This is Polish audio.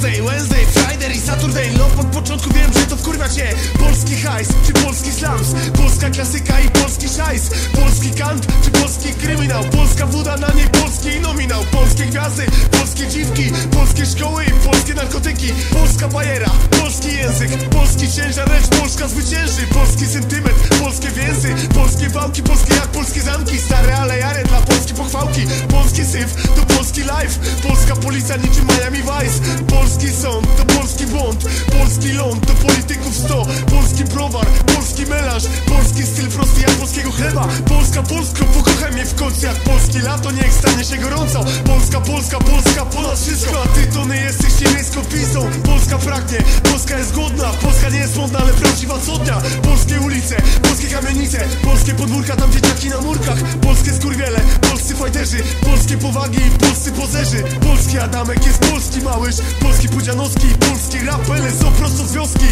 Tuesday, Wednesday, Friday i Saturday. No od początku wiem, że to wkurwia cię. Polski hajs, czy polski slums Polska klasyka i polski szajs. Polski kant, czy polski kryminał? Polska woda, na niej polski nominał. Polskie gwiazdy, polskie dziwki Polskie szkoły i polskie narkotyki. Polska bajera, polski język Polski ciężar, lecz Polska zwycięży. Polski sentyment, polskie więzy Polskie wałki, polskie jak polskie zamki. Stare ale jare dla Polski pochwałki. Polski syf, to polski life. Polska policja niczym Miami Vice. Polski sąd to polski błąd. Polski ląd to polityków sto. Polski browar, polski melanż Polski styl prosty jak polskiego chleba. Polska, Polsko, pokochaj mnie w końcu jak polskie lato. Niech stanie się gorąco. Polska, Polska, Polska ponad wszystko. A ty Tony jesteś niemiecką pizdą. Polska pragnie, Polska jest głodna. Polska nie jest modna, ale prawdziwa codnia Polskie ulice, polskie kamienice. Polskie podwórka, tam dzieciaki na murkach. Polskie skurwiele, polscy harcerzy Polskiej powagi i polscy pozerzy. Polski Adamek jest polski małyż Polski Pudzianowski i polski rap są prosto z wioski.